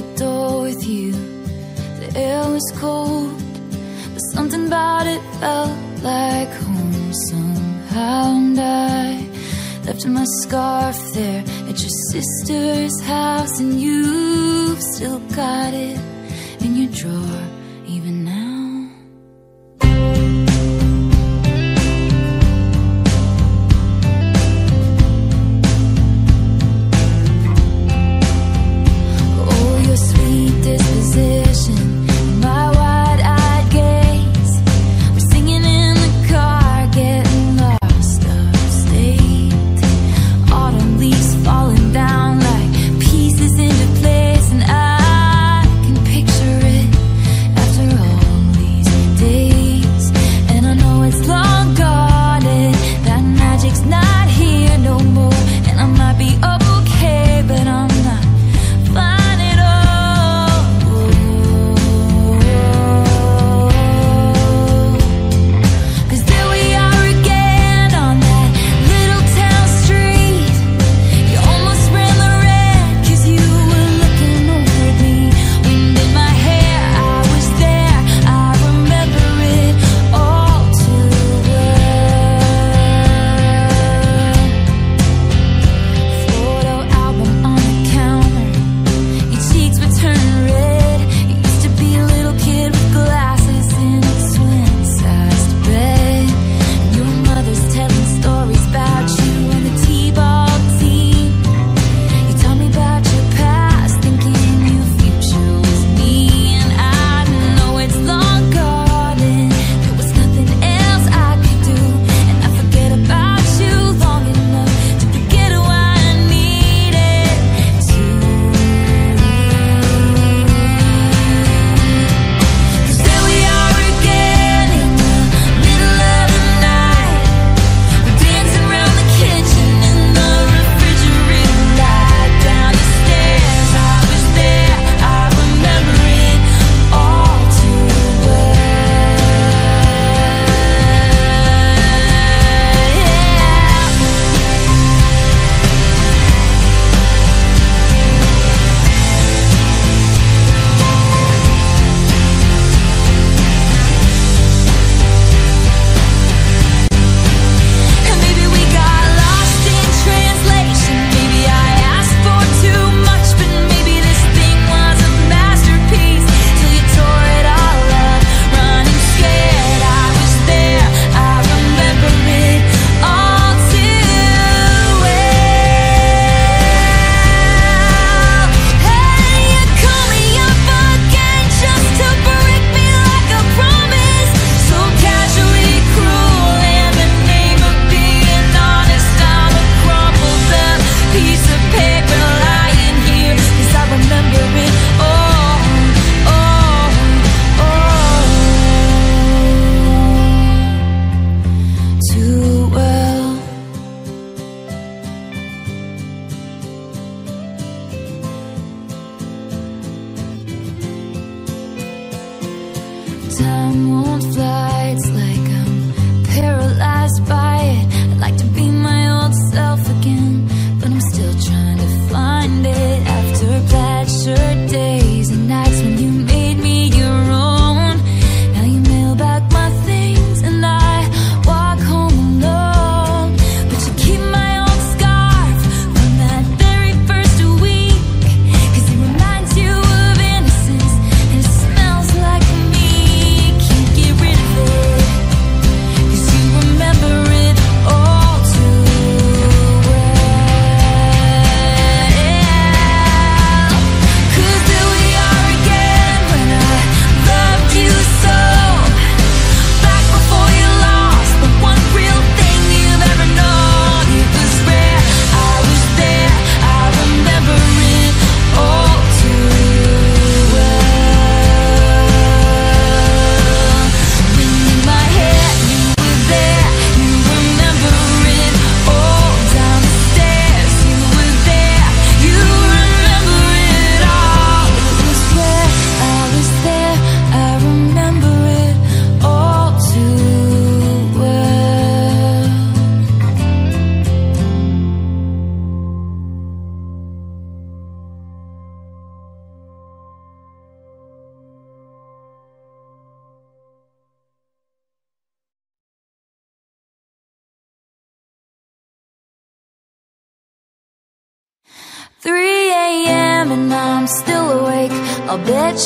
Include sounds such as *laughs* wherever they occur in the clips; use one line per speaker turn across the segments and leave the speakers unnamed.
the door with you. The air was cold, but something about it felt like home somehow. And I left my scarf there at your sister's house, and you've still got it in your drawer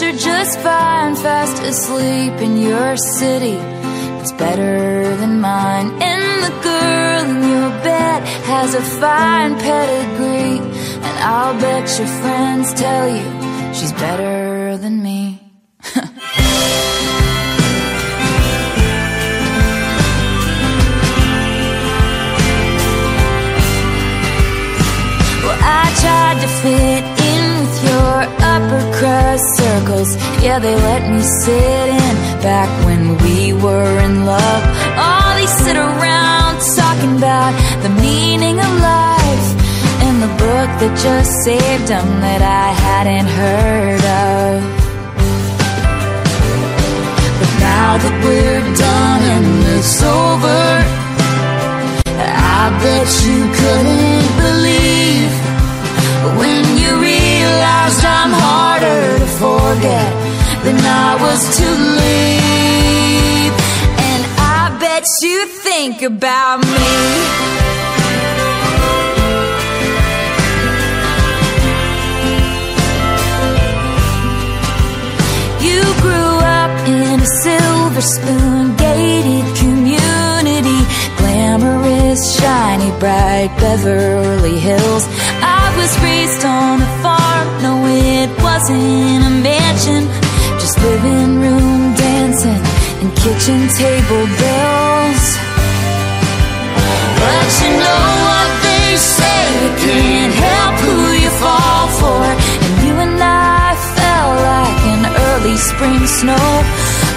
You're just fine, fast asleep in your city. It's better than mine. And the girl in your bed has a fine pedigree. And I'll bet your friends tell you she's better than me. *laughs* well, I tried to fit your upper crust circles. Yeah, they let me sit in back when we were in love. Oh, they sit around talking about the meaning of life and the book that just saved them that I hadn't heard of. But now that we're done and it's over, I bet you couldn't forget than I was to leave. And I bet you think about me. You grew up in a silver spoon gated community, glamorous, shiny, bright Beverly Hills. I was raised on a it wasn't a mansion, just living room dancing and kitchen table bells. But you know what they say, you can't help who you fall for. And you and I fell like an early spring snow.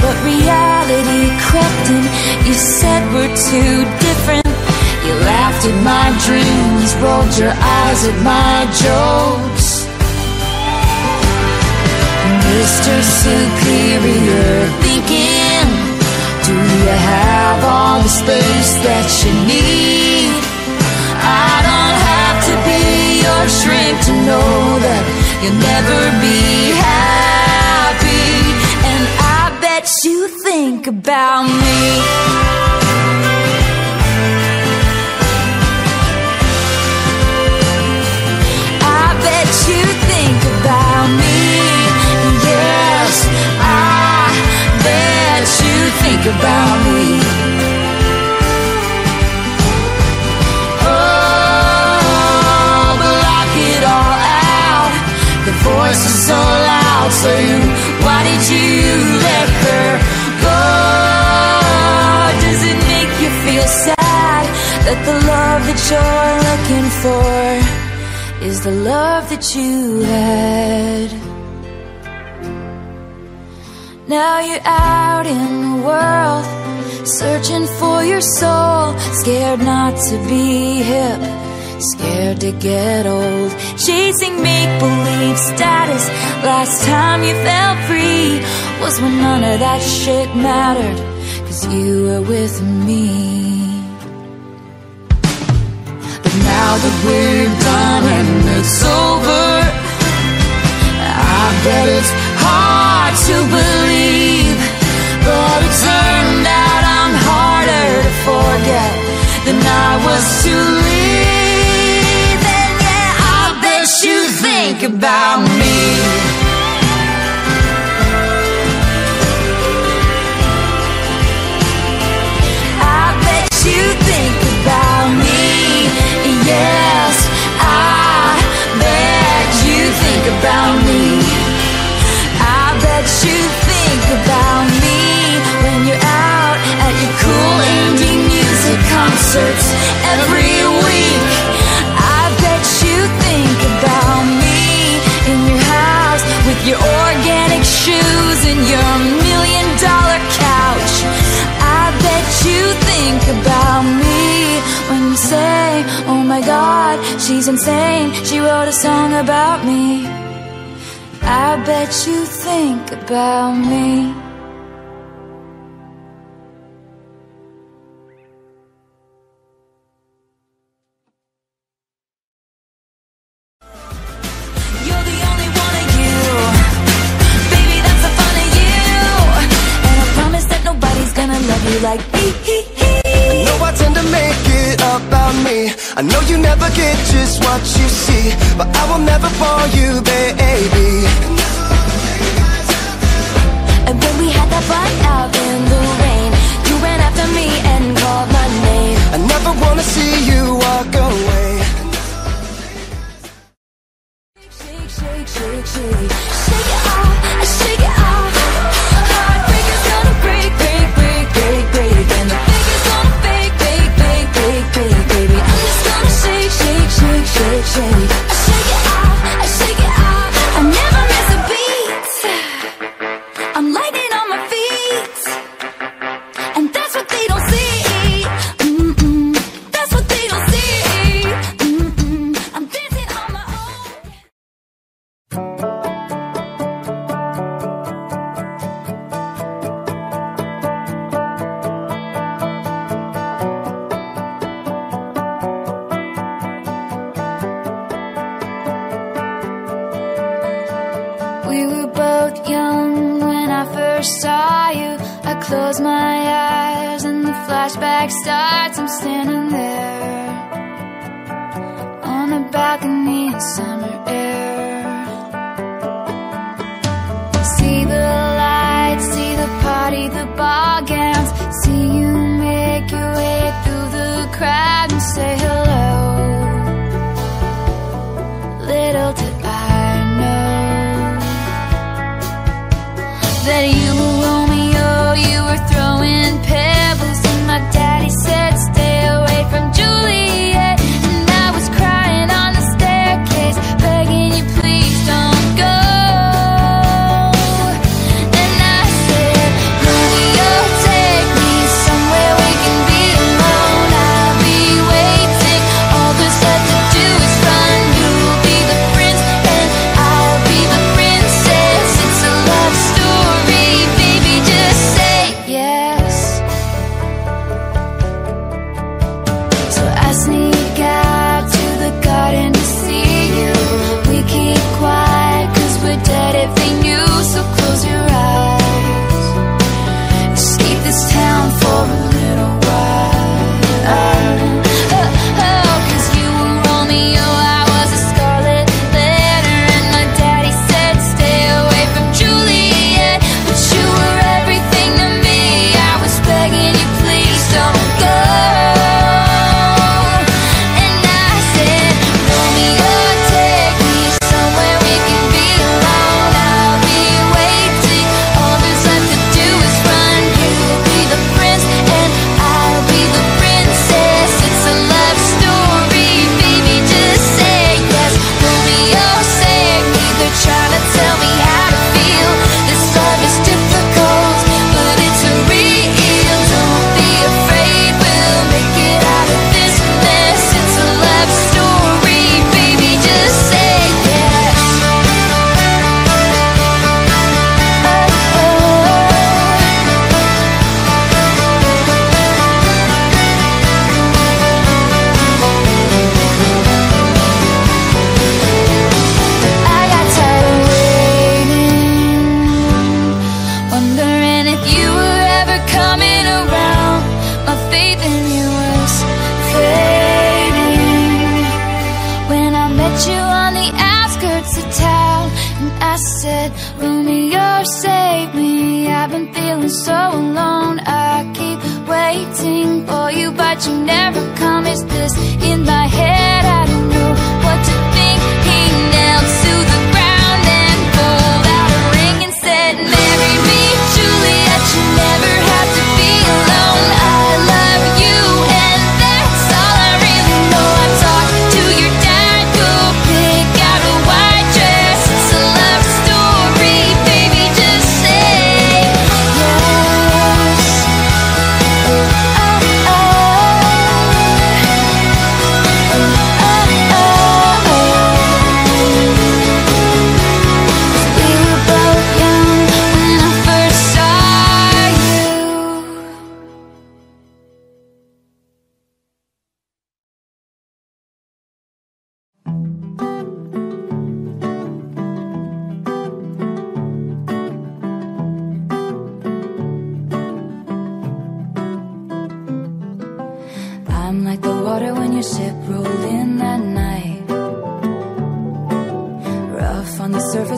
But reality crept in, you said we're too different. You laughed at my dreams, rolled your eyes at my jokes. Mr. Superior thinking, do you have all the space that you need? I don't have to be your shrink to know that you'll never be happy. And I bet you think about me. About me. Oh, block it all out. The voice is so loud saying, Why did you let her go? Does it make you feel sad that the love that you're looking for is the love that you had? Now you're out in the world, searching for your soul, scared not to be hip, scared to get old, chasing make believe status. Last time you felt free was when none of that shit mattered, cause you were with me. But now that we're done and it's over, I bet it's hard to believe, but it turned out I'm harder to forget than I was to leave. And yeah, I bet you think about me. Concerts every week. I bet you think about me in your house with your organic shoes and your million dollar couch. I bet you think about me when you say, Oh my god, she's insane. She wrote a song about me. I bet you think about me. I
know you never get just what you see, but I will never fall you, baby.
And when we had that fight out in the rain, you ran after me and called my name.
I never wanna see you walk away.
Shake, shake, shake, shake.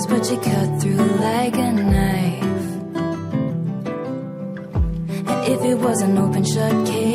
but you cut through like a knife. And if it was an open shut case,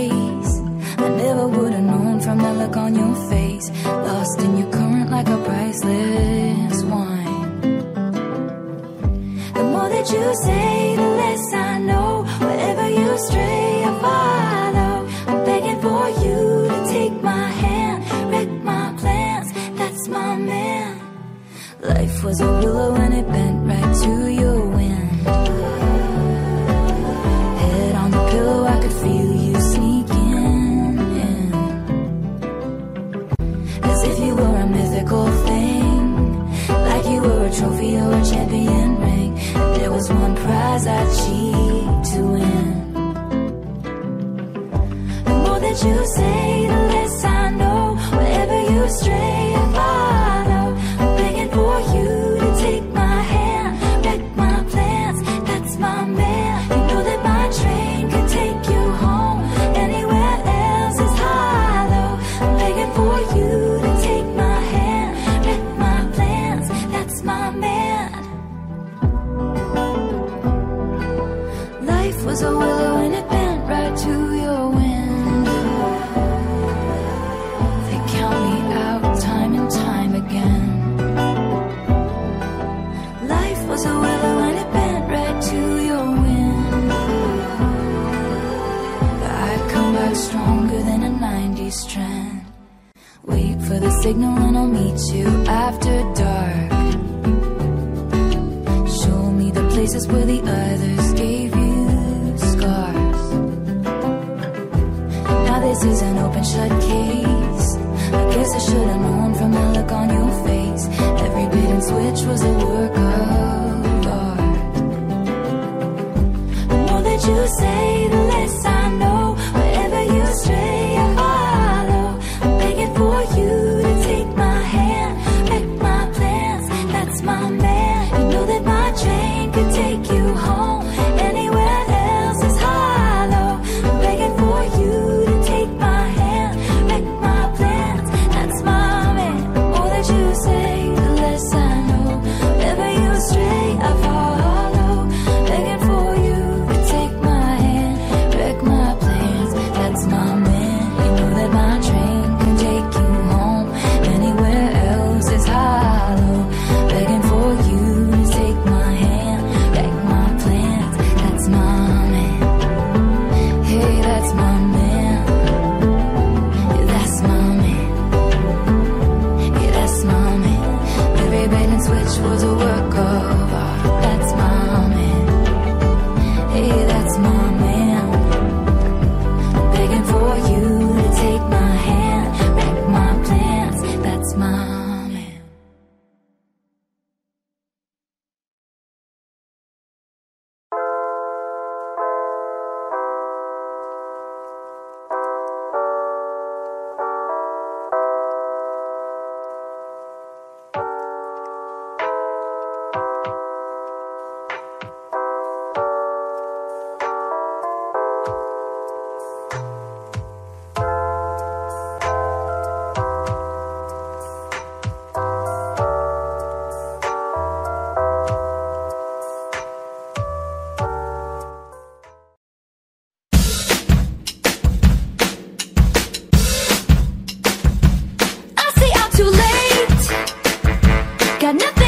others gave you scars. Now this is an open shut case. I guess I should have known from the look on your face. Every bit and switch was a work of art. That you say got nothing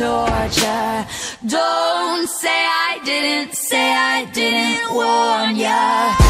torture. Don't say I didn't, say I didn't warn ya.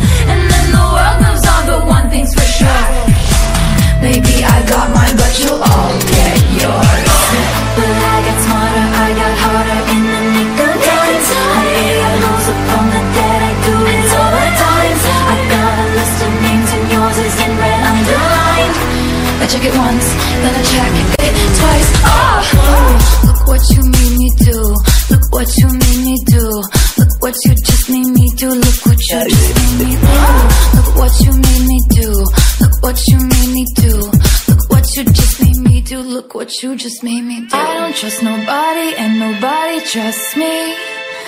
Check it once, then I check it twice. Oh, look what you made me do. Look what you made me do. Look what you just made me do. Look what you just made me do. Look what you made me do. Look what you made me do. Look what you just made me do. Look what you just made me do. I don't trust nobody and nobody trusts me.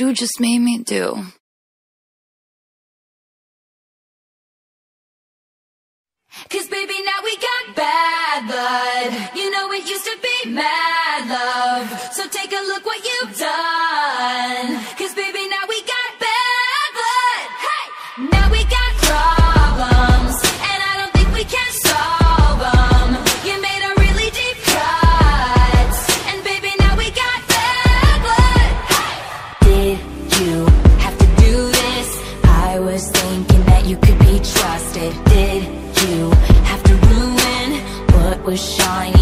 you just made me do. Cause baby now we got bad blood. You know it used to be mad love. So take a look what you've done. Cause baby
was shining?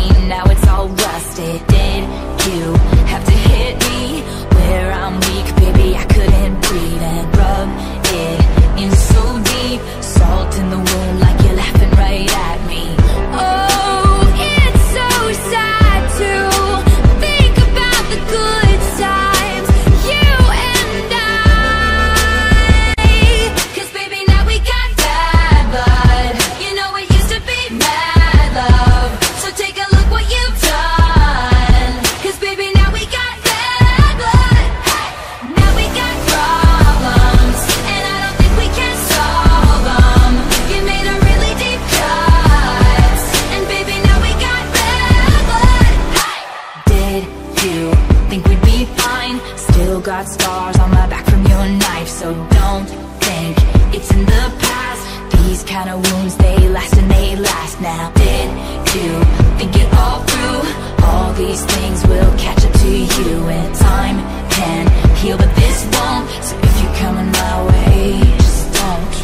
On my back from your knife, so don't think it's in the past. These kind of wounds, they last and they last now. Did you think it all through? All these things will catch up to you, and time can heal, but this won't. So if you're coming my way, just don't.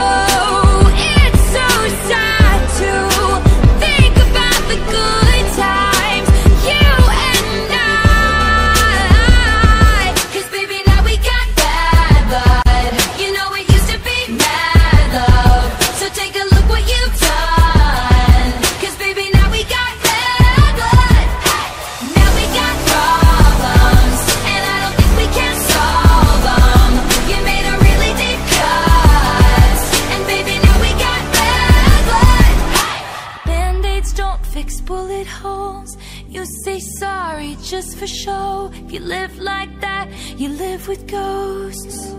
Oh, live with ghosts.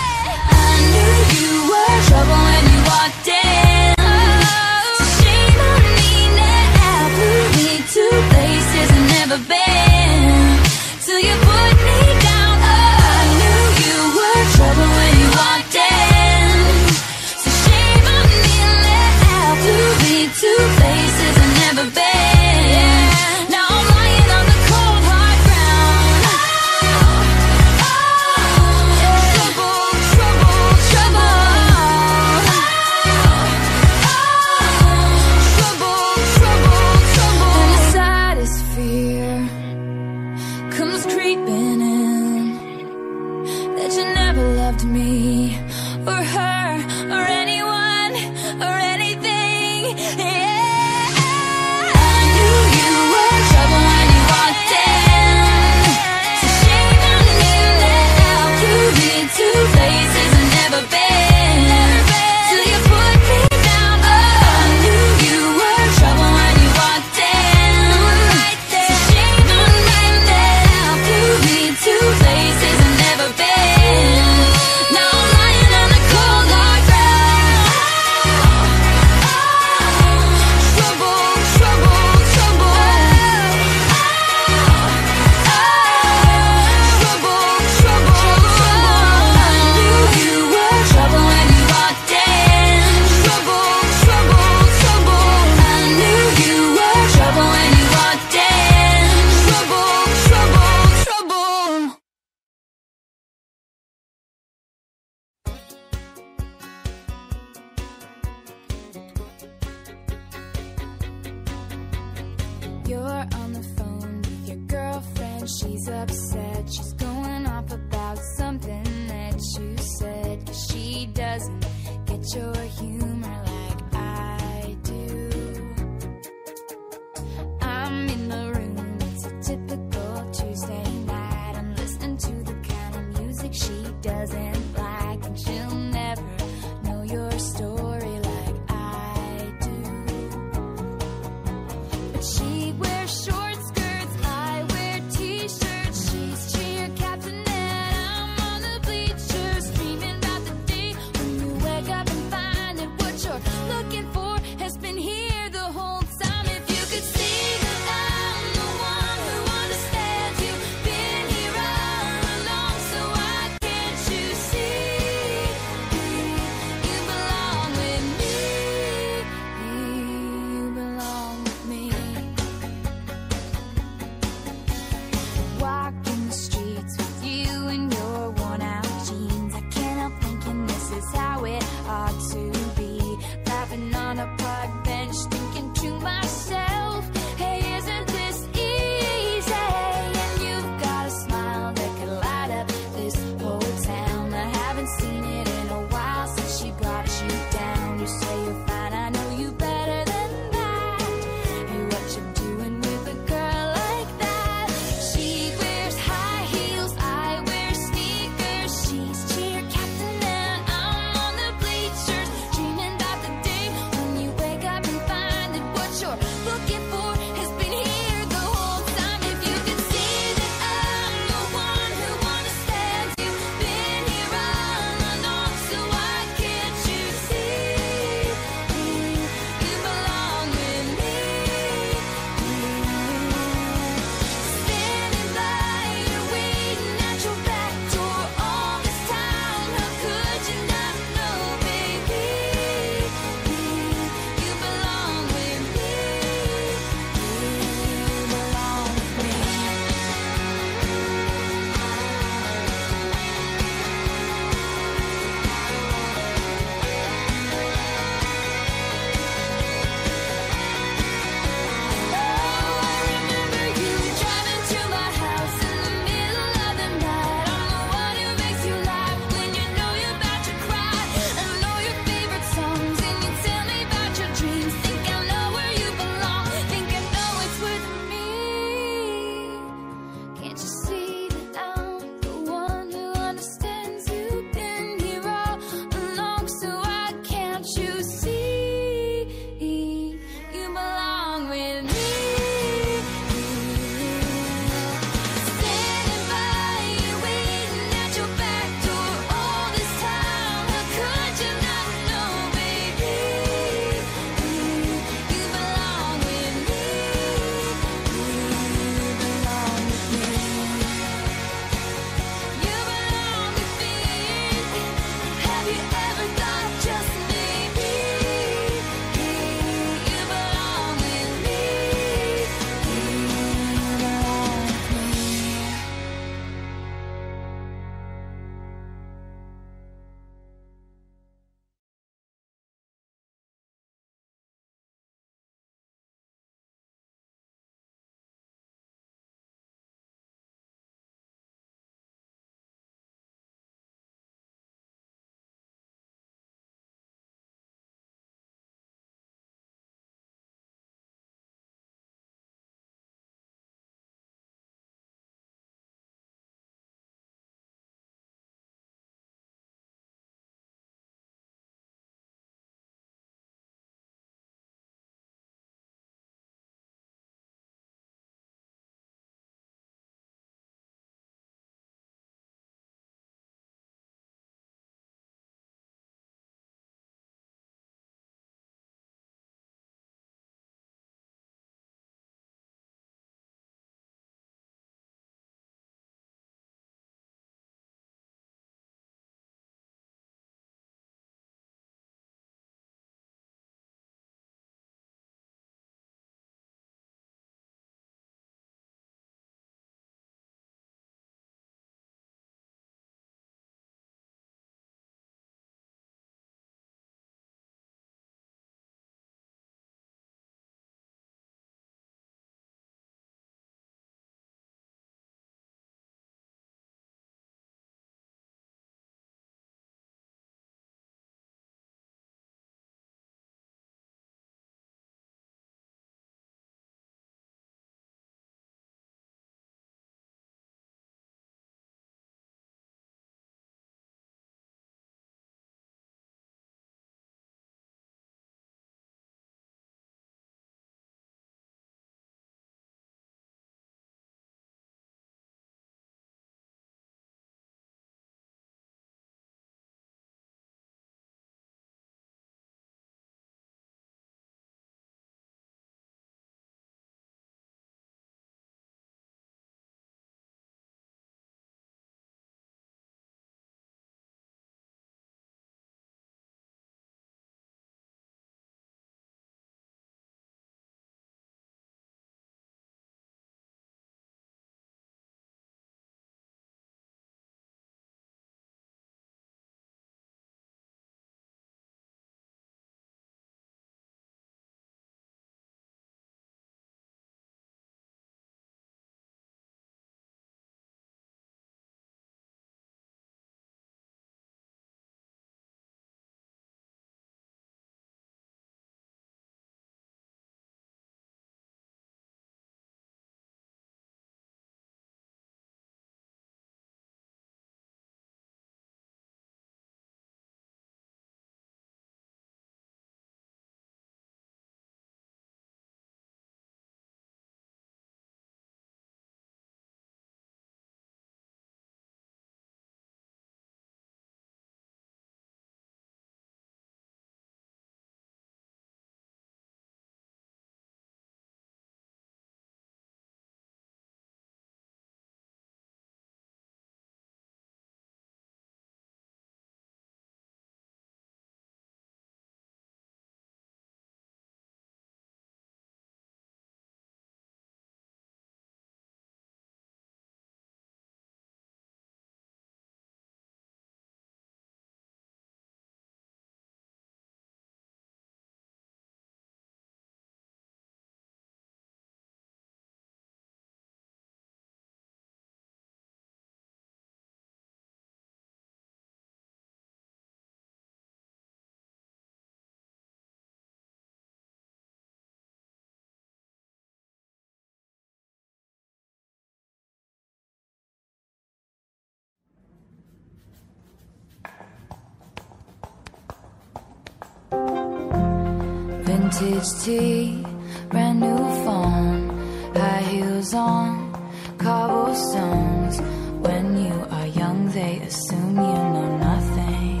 Vintage tee, brand new phone, high heels on, cobblestones. When you are young, they assume you know nothing.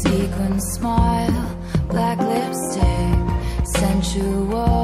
Sequin smile, black lipstick, sensual.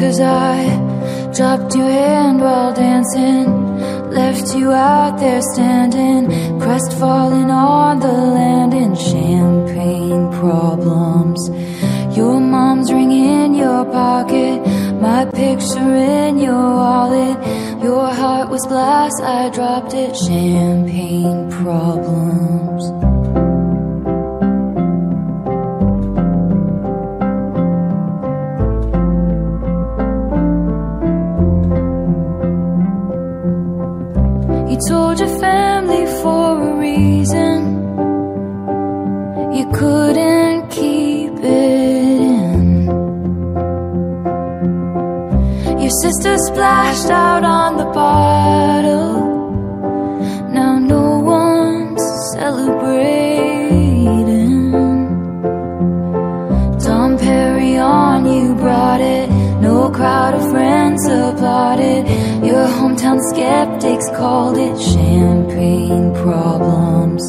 Because I dropped your hand while dancing. Left you out there standing, crestfallen on the land in champagne problems. Your mom's ring in your pocket, my picture in your wallet. Your heart was glass, I dropped it. Champagne problems. Splashed out on the bottle. Now no one's celebrating. Dom on, you brought it. No crowd of friends applauded. Your hometown skeptics called it champagne problems.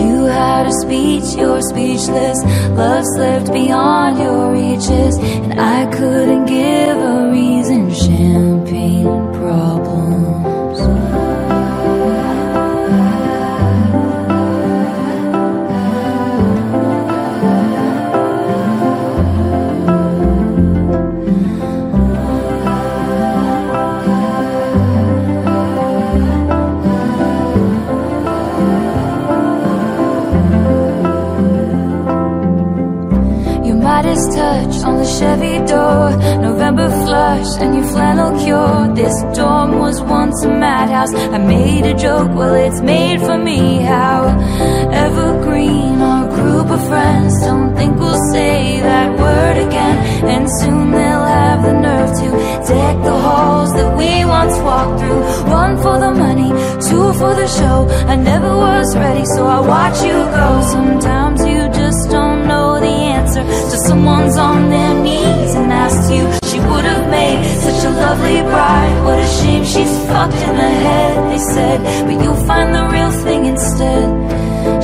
You had a speech, you're speechless. Love slipped beyond your reaches, and I couldn't give a reason. Chevy door, November flush and your flannel cure. This dorm was once a madhouse. I made a joke, well, it's made for me. How evergreen our group of friends. Don't think we'll say that word again. And soon they'll have the nerve to deck the halls that we once walked through. One for the money, two for the show. I never was ready, so I watch you go. Sometimes you lovely bride. What a shame she's fucked in the head, they said. But you'll find the real thing instead.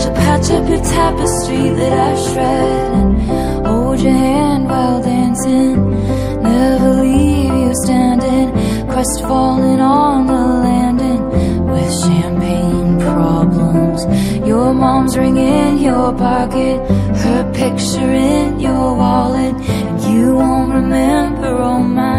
She'll patch up your tapestry that I've shredded. Hold your hand while dancing. Never leave you standing, crestfallen on the landing with champagne problems. Your mom's ring in your pocket, her picture in your wallet. You won't remember all my